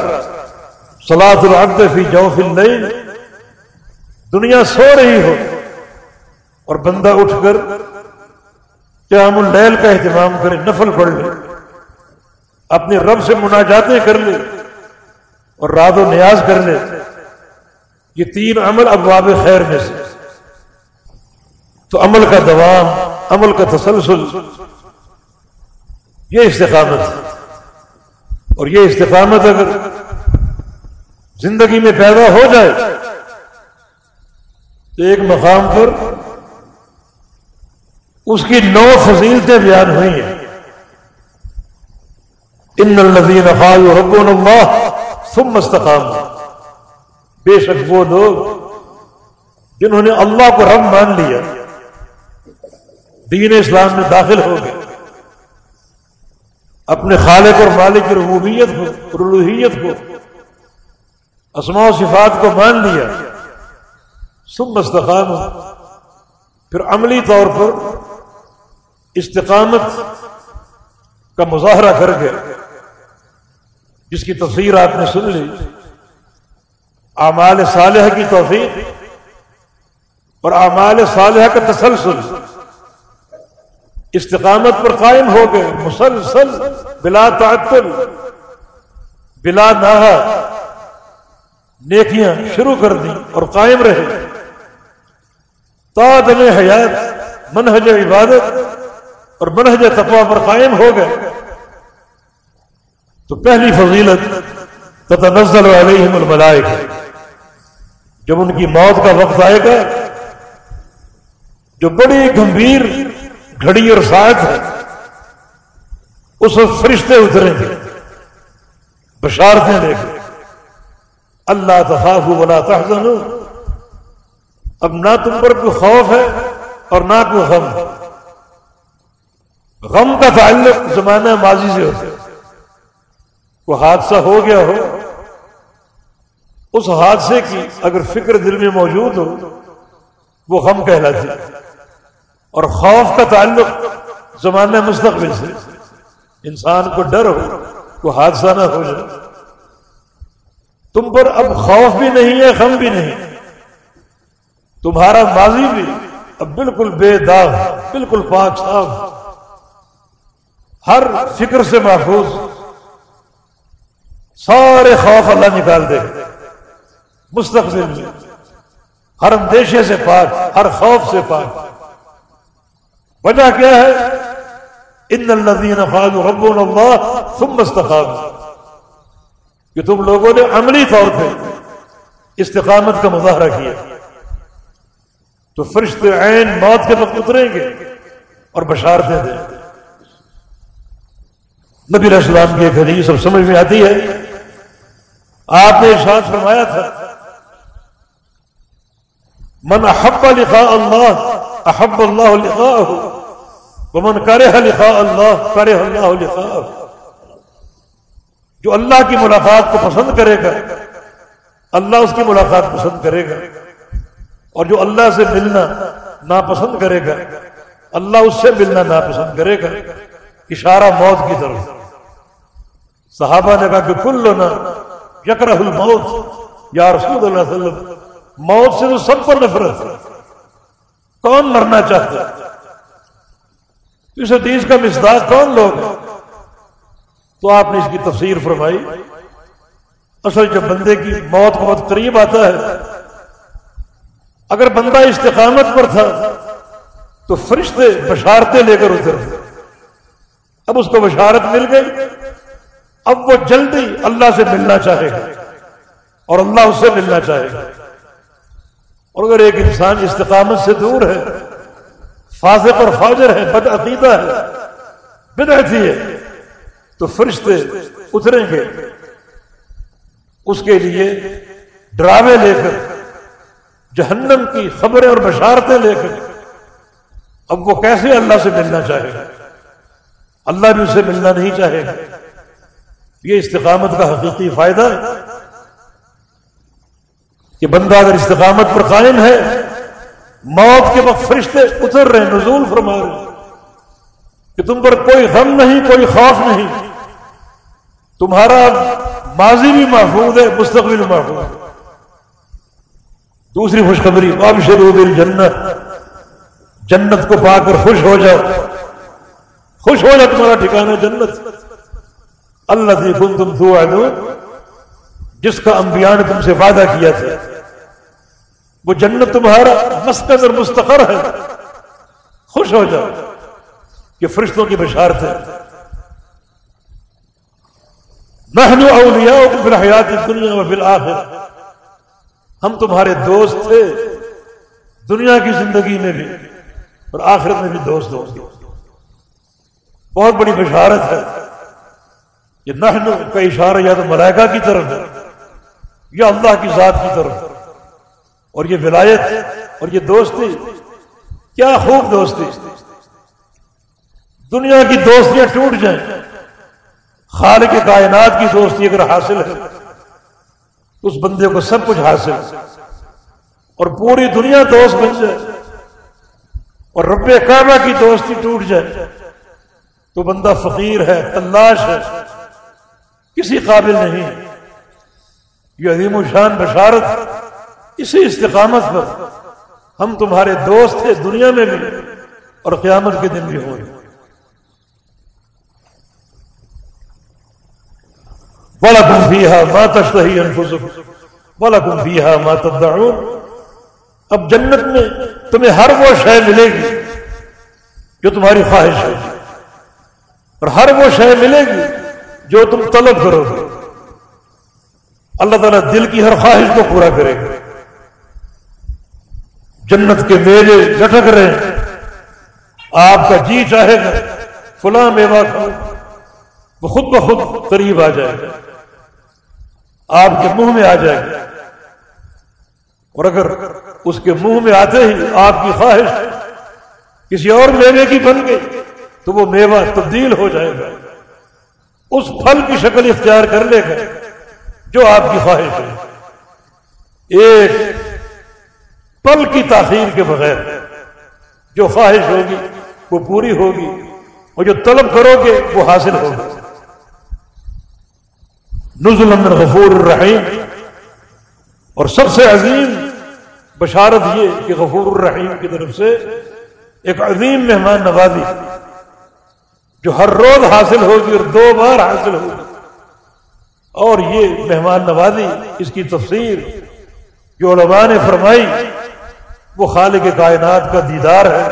سلاد العبد فی جوف اللیل، دنیا سو رہی ہو اور بندہ اٹھ کر قیام اللیل کا اہتمام کرے، نفل پڑھ لے، اپنے رب سے مناجاتیں کر لے اور رات و نیاز کر لے۔ یہ تین عمل ابواب خیر میں سے۔ تو عمل کا دوام، عمل کا تسلسل، یہ استقامت ہے۔ اور یہ استقامت اگر زندگی میں پیدا ہو جائے، تو ایک مقام پر اس کی نو فضیلتیں بیان ہوئی ہیں۔ ان الذین قالوا ربنا اللہ ثم استقاموا۔ بے شک وہ لوگ جنہوں نے اللہ کو رب مان لیا، دین اسلام میں داخل ہو گئے۔ اپنے خالق اور مالک کی ربوبیت کو رلوحیت کو اسماء و صفات کو مان لیا۔ سم استقام پھر عملی طور پر استقامت کا مظاہرہ کر کے جس کی تصویر آپ نے سن لی۔ اعمال صالح کی توفیق اور اعمال صالح کا تسلسل۔ استقامت پر قائم ہو گئے، مسلسل، بلا تعطل، بلا نہا نیکیاں شروع کر دی اور قائم رہے۔ تادم حیات، منہج عبادت اور منہج تقوا پر قائم ہو گئے۔ تو پہلی فضیلت، تتنزل علیہم الملائکہ۔ جب ان کی موت کا وقت آئے گا، جو بڑی گمبھیر گھڑی اور ساتھ ہے، اس وقت فرشتے اتریں گے، بشارتیں لے کے اللہ تخاف ولا تحزنوا اب نہ تم پر کوئی خوف ہے اور نہ کوئی غم۔ ہے غم کا تعلق زمانہ ماضی سے ہوتا ہے۔ کوئی حادثہ ہو گیا ہو اس حادثے کی اگر فکر دل میں موجود ہو، وہ غم کہلاتی۔ اور خوف کا تعلق زمانہ مستقبل سے۔ انسان کو ڈر ہو کوئی حادثہ نہ ہو جائے۔ تم پر اب خوف بھی نہیں ہے، غم بھی نہیں۔ تمہارا ماضی بھی اب بالکل بے داغ، بالکل پاک صاف۔ ہر فکر سے محفوظ۔ سارے خوف اللہ نکال دے۔ مستقبل میں، ہر اندیشے سے پاک، ہر خوف سے پاک۔ وجہ کیا ہے؟ ان الذین قالوا ربنا اللہ ثم استقاموا۔ کہ تم لوگوں نے عملی طور پہ استقامت کا مظاہرہ کیا۔ تو فرشتے عین موت کے وقت اتریں گے اور بشارتیں دیں گے۔ نبی السلام کی ایک حدیث سب سمجھ میں آتی ہے، آپ نے ارشاد فرمایا تھا من احب لقاء اللہ، احب اللہ لقاءه ومن کرہ لقاء اللہ کرہ اللہ لقاءه جو اللہ کی ملاقات کو پسند کرے گا، اللہ اس کی ملاقات پسند کرے گا. اور جو اللہ سے ملنا ناپسند کرے گا، اللہ اس سے ملنا ناپسند کرے گا. اشارہ موت کی طرف. صحابہ نے کہا کہ کل لونا یکرہ الموت، یا رسول اللہ علیہ وسلم موت سے تو سب پر نفرت ہے۔ کون مرنا چاہتا ہے؟ اس حدیث کا مزداق کون لوگ تو آپ نے اس کی تفسیر فرمائی۔ اصل جب بندے کی موت بہت قریب آتا ہے، اگر بندہ استقامت پر تھا، تو فرشتے بشارتیں لے کر اتر اب اس کو بشارت مل گئی۔ اب وہ جلدی اللہ سے ملنا چاہے گا اور اللہ اس سے ملنا چاہے گا۔ اور اگر ایک انسان استقامت سے دور ہے فاضح اور فاجر ہے، بد عقیدہ ہے، بدعتی ہے، تو فرشتے اتریں گے۔ اس کے لیے ڈرامے لے کر، جہنم کی خبریں اور بشارتیں لے کر، اب وہ کیسے اللہ سے ملنا چاہے گا؟ اللہ بھی اسے ملنا نہیں چاہے گا۔ یہ استقامت کا حقیقی فائدہ ہے۔ کہ بندہ اگر استقامت پر قائم ہے، موت کے وقت فرشتے اتر رہے نزول فرما رہے کہ تم پر کوئی غم نہیں، کوئی خوف نہیں۔ تمہارا ماضی بھی محفوظ ہے، مستقبل محفوظ ہے۔ دوسری خوشخبری اب شروع جنت جنت کو پا کر خوش ہو جاؤ۔ خوش ہو جاؤ، تمہارا ٹھکانا جنت۔ اللہ سے کن تم دو جس کا انبیاء نے تم سے وعدہ کیا تھا، وہ جنت تمہارا مسکن اور مستقر ہے۔ خوش ہو جاؤ یہ فرشتوں کی بشارت ہے۔ نحن اولیاؤکم فی الحیات الدنیا و فی الاخر ہم تمہارے دوست تھے، دنیا کی زندگی میں بھی اور آخرت میں بھی دوست دوست بہت بڑی بشارت ہے۔ یہ نحن کا اشارہ یا تو ملائکہ کی طرف ہے۔ یا اللہ کی ذات کی طرف۔ اور یہ ولایت اور یہ دوستی، کیا خوب دوستی۔ دنیا کی دوستیاں ٹوٹ جائیں۔ خالق کائنات کی دوستی اگر حاصل ہے، اس بندے کو سب کچھ حاصل۔ اور پوری دنیا دوست بن جائے۔ اور رب کعبہ کی دوستی ٹوٹ جائے۔ تو بندہ فقیر ہے، تلاش ہے، کسی قابل نہیں۔ یعنی یہ عظیم الشان بشارت، اسی استقامت پر ہم تمہارے دوست تھے دنیا میں بھی اور قیامت کے دن بھی ہوئے بڑا گمفی ہے مات بڑا گمفی ہے مات اب جنت میں تمہیں ہر وہ شے ملے گی جو تمہاری خواہش ہے اور ہر وہ شے ملے گی جو تم طلب کرو گے۔ اللہ تعالیٰ دل کی ہر خواہش کو پورا کرے۔ گا جنت کے میلے لٹک رہے ہیں۔ آپ کا جی چاہے گا، فلاں میوا کھاؤ، وہ خود بخود قریب آ جائے۔ گا آپ کے منہ میں آ جائے۔ گا اور اگر اس کے منہ میں آتے ہی آپ کی خواہش کسی اور میوے کی بن گئی، تو وہ میوہ تبدیل ہو جائے گا۔ اس پھل کی شکل اختیار کر لے گا۔ جو آپ کی خواہش ہے۔ ایک پل کی تاخیر کے بغیر جو خواہش ہوگی وہ پوری ہوگی اور جو طلب کرو گے وہ حاصل ہوگی۔ نزل من غفور الرحیم۔ اور سب سے عظیم بشارت یہ کہ غفور الرحیم کی طرف سے ایک عظیم مہمان نوازی جو ہر روز حاصل ہوگی اور دو بار حاصل ہوگی۔ اور یہ مہمان نوازی، اس کی تفسیر جو علماء نے فرمائی، وہ خالق کائنات کا دیدار ہے،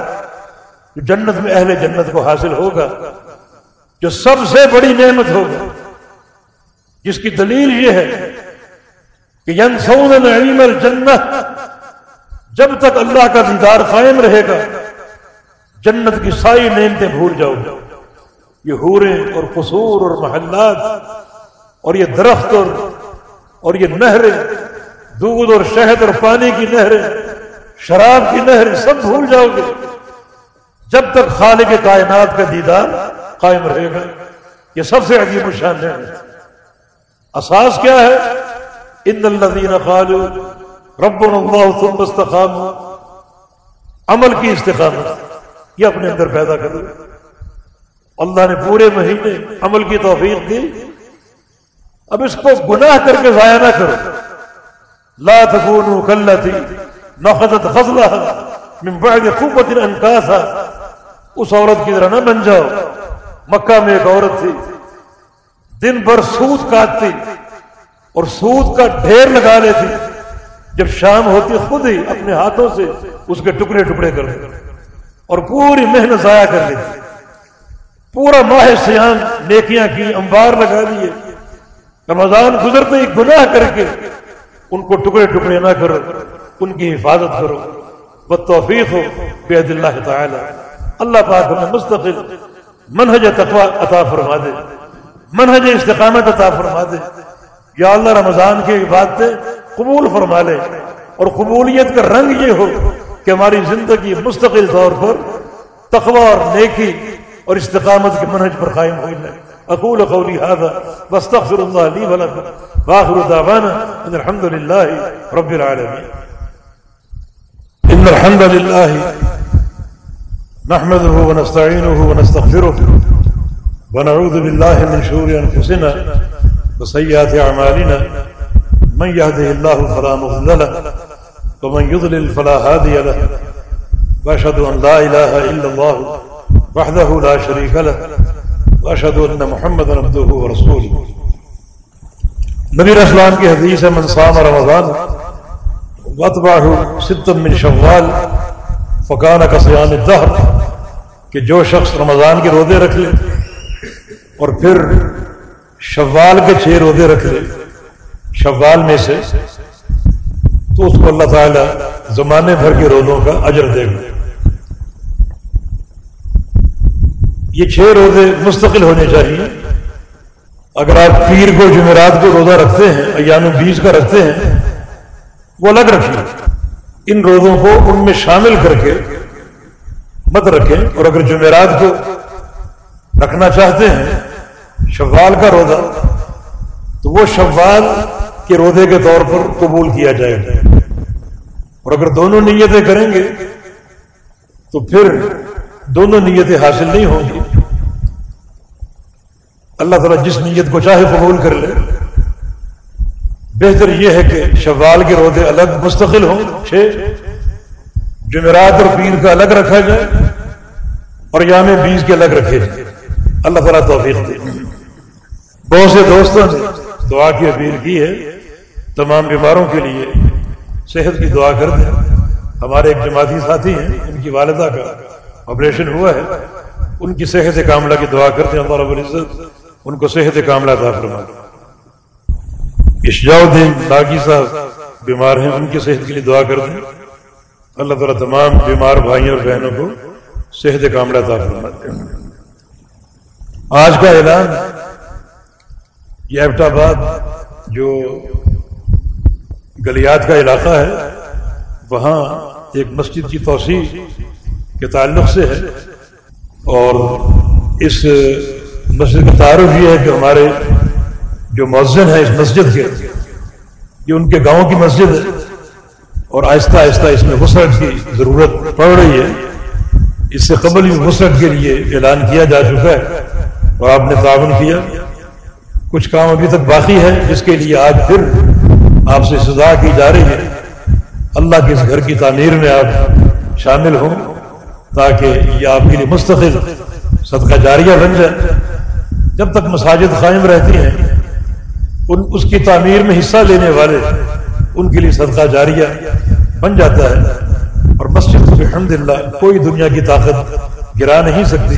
جو جنت میں اہل جنت کو حاصل ہوگا، جو سب سے بڑی نعمت ہوگی جس کی دلیل یہ ہے کہ ینسون نعیم الجنت جب تک اللہ کا دیدار قائم رہے گا، جنت کی ساری نعمتیں بھول جاؤ یہ حوریں اور قصور اور محلات اور یہ درخت اور اور یہ نہریں، دودھ اور شہد اور پانی کی نہریں، شراب کی نہریں سب بھول جاؤ گے۔ جب تک خالق کائنات کا دیدار قائم رہے گا، یہ سب سے عجیب الشان ہے۔ اساس کیا ہے؟ ان الذین قالوا ربنا اللہ ثم استقاموا۔ عمل کی استقامت، یہ اپنے اندر پیدا کرو۔ اللہ نے پورے مہینے عمل کی توفیق دی۔ اب اس کو گناہ کر کے ضائع نہ کرو۔ لا تکونوا کلتی نقضت فضلها من بعد قوت انکاسا۔ اس عورت کی طرح نہ بن جاؤ۔ مکہ میں ایک عورت تھی۔ دن بھر سوت کاٹتی اور سود کا ڈھیر لگا لیتی۔ جب شام ہوتی خود ہی اپنے ہاتھوں سے اس کے ٹکڑے ٹکڑے کر دیتے اور پوری محنت ضائع کر دیتی پورا ماہ سیاح نیکیاں کی، انبار لگا دیے رمضان گزرتے ہی گناہ کر کے ان کو ٹکڑے ٹکڑے نہ کرو ان کی حفاظت کرو۔ وہ توفیق ہو بے اللہ تعالی۔ اللہ پاک ہمیں مستقل منہج تقوا عطا فرما دے۔ منہج استقامت عطا فرما دے۔ یا اللہ رمضان کی عبادتیں قبول فرما لے۔ اور قبولیت کا رنگ یہ ہو کہ ہماری زندگی مستقل طور پر تقوا اور نیکی اور استقامت کے منہج پر قائم ہو جائے اقول قولي هذا واستغفر الله لي ولكم واخر دعوانا ان الحمد لله رب العالمين. ان الحمد لله نحمده ونستعينه ونستغفره ونعوذ بالله من شرور انفسنا وسيئات اعمالنا من يهده الله فلا مضل له ومن يضلل فلا هادي له. واشهد ان لا اله الا الله وحده لا شريك له. واشهد ان محمد عبده ورسوله. نبی اسلام کی حدیث ہے، من صام رمضان واتبعه ست من شوال فکان کا سیان کہ جو شخص رمضان کے روزے رکھ لے اور پھر شوال کے چھ روزے رکھ لے، شوال میں سے، تو اس کو اللہ تعالی زمانے بھر کے روزوں کا اجر دے گا۔ یہ چھ روزے مستقل ہونے چاہیے۔ اگر آپ پیر کو جمعرات کو روزہ رکھتے ہیں، ایام بیس کا رکھتے ہیں، وہ الگ رکھیے۔ ان روزوں کو ان میں شامل کر کے مت رکھیں۔ اور اگر جمعرات کو رکھنا چاہتے ہیں، شوال کا روزہ، تو وہ شوال کے روزے کے طور پر قبول کیا جائے۔ گا اور اگر دونوں نیتیں کریں گے، تو پھر دونوں نیتیں حاصل نہیں ہوں گی۔ اللہ تعالیٰ جس نیت کو چاہے قبول کر لے۔ بہتر یہ ہے کہ شوال کے روزے الگ مستقل ہوں، چھ، جمعرات اور پیر کا الگ رکھا جائے اور یام بیس کے الگ رکھے۔ جائے اللہ تعالیٰ توفیق دے۔ بہت سے دوستوں نے دعا کی، اپیل کی ہے۔ تمام بیماروں کے لیے صحت کی دعا کر دیں۔ ہمارے ایک جماعتی ساتھی ہیں، ان کی والدہ کا آپریشن ہوا ہے۔ ان کی صحت کاملہ کی دعا کرتے ہیں اللہ رب العزت ان کو صحت کاملہ عطا فرما۔ اشجاع الدین ناگی صاحب بیمار ہیں، ان کی صحت کے لیے دعا کر دیں۔ اللہ تعالیٰ تمام بیمار بھائیوں اور بہنوں کو صحت کاملہ عطا فرما۔ آج کا اعلان یہ ایبٹ آباد جو گلیات کا علاقہ ہے، وہاں ایک مسجد کی توسیع کے تعلق سے ہے اور اس مسجد کا تعارف یہ ہے کہ ہمارے جو مؤذن ہیں اس مسجد کے، یہ ان کے گاؤں کی مسجد ہے۔ اور آہستہ آہستہ اس میں وسعت کی ضرورت پڑ رہی ہے۔ اس سے قبل ہی وسعت کے لیے اعلان کیا جا چکا ہے اور آپ نے تعاون کیا۔ کچھ کام ابھی تک باقی ہے جس کے لیے آج پھر آپ سے سزا کی جا رہی ہے۔ اللہ کے اس گھر کی تعمیر میں آپ شامل ہوں تاکہ یہ آپ کے لیے مستقل صدقہ جاریہ بن جائے۔ جب تک مساجد قائم رہتی ہیں، ان اس کی تعمیر میں حصہ لینے والے ان کے لیے صدقہ جاریہ بن جاتا ہے اور مسجد الحمد للہ کوئی دنیا کی طاقت گرا نہیں سکتی۔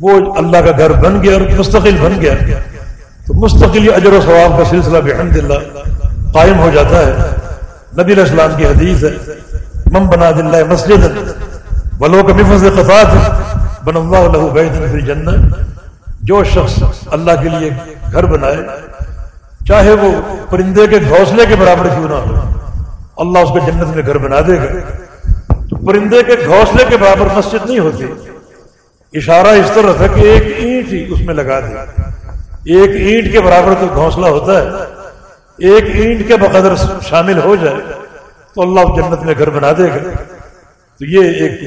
وہ اللہ کا گھر بن گیا اور مستقل بن گیا۔ تو مستقل اجر و ثواب کا سلسلہ بحمد اللہ قائم ہو جاتا ہے۔ نبی علیہ السلام کی حدیث ہے مم بنا دلّہ مسجد بلو کا مفز قطعات بن اللہ اللہ فی جنت جو شخص اللہ کے لیے گھر بنائے، چاہے وہ پرندے کے گھونسلے کے برابر کیوں نہ ہو، اللہ اس کو جنت میں گھر بنا دے گا۔ تو پرندے کے گھونسلے کے برابر مسجد نہیں ہوتی۔ اشارہ اس طرح ہے کہ ایک اینٹ ہی اس میں لگا دے۔ ایک اینٹ کے برابر تو گھونسلہ ہوتا ہے۔ ایک اینٹ کے بقدر شامل ہو جائے تو اللہ جنت میں گھر بنا دے گا۔ تو یہ ایک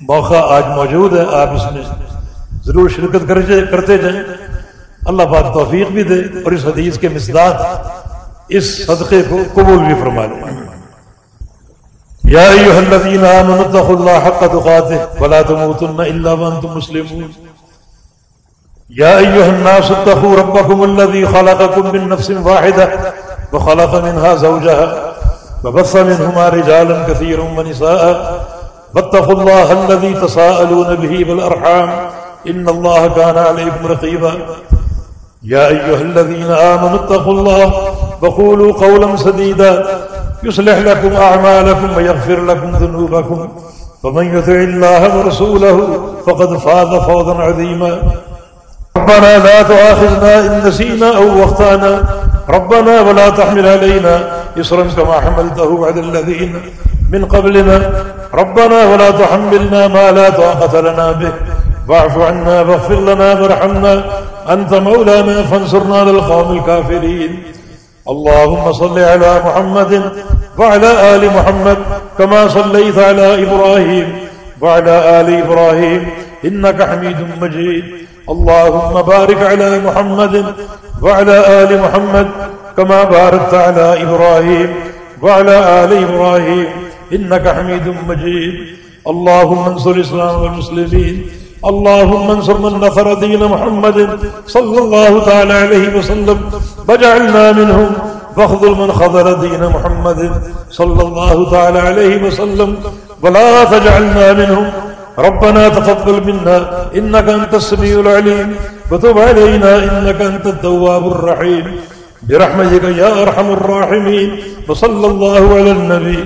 موقع آج موجود ہے، آپ اس میں ضرور شرکت کرتے جائیں۔ اللہ پاک توفیق بھی دے اور اس حدیث کے مصداق اس صدقے کو قبول بھی فرما لیں یا ایوہ الذین آمنوا اتقوا اللہ حق تقاته ولا تموتن الا وانتم مسلمون۔ يا أيها الناس اتقوا ربكم الذي خلقكم من نفس واحدة وخلق منها زوجها وبث منهما رجالا كثيرا ونساء۔ واتقوا الله الذي تساءلون به بالأرحام إن الله كان عليكم رقيبا. يا أيها الذين آمنوا اتقوا الله وقولوا قولا سديدا. يصلح لكم أعمالكم ويغفر لكم ذنوبكم. ومن يطع الله ورسوله فقد فاز فوزا عظيما. ربنا لا تؤاخذنا إن نسينا أو واخطأنا ربنا ولا تحمل علينا إصرا كما حملته بعد الذين من قبلنا. ربنا ولا تحملنا ما لا طاقة لنا به. واعف عنا واغفر لنا وارحمنا. أنت مولانا فانصرنا على القوم الكافرين. اللهم صل على محمد وعلى آل محمد كما صليت على إبراهيم وعلى آل إبراهيم. إنك حميد مجيد. اللهم بارك على محمد وعلى آل محمد كما باركت على إبراهيم وعلى آل إبراهيم. إنك حميد مجيد. اللهم انصر الإسلام والمسلمين. اللهم انصر من نصر دين محمد صلى الله تعالى عليه وسلم وجعلنا منهم، واخذل من خذل دين محمد صلى الله تعالى عليه وسلم، ولا تجعلنا منهم. ربنا تفضل منا، إنك أنت السميع العليم، وتب علينا، إنك أنت التواب الرحيم. برحمتك يا أرحم الراحمين، وصلى الله على النبي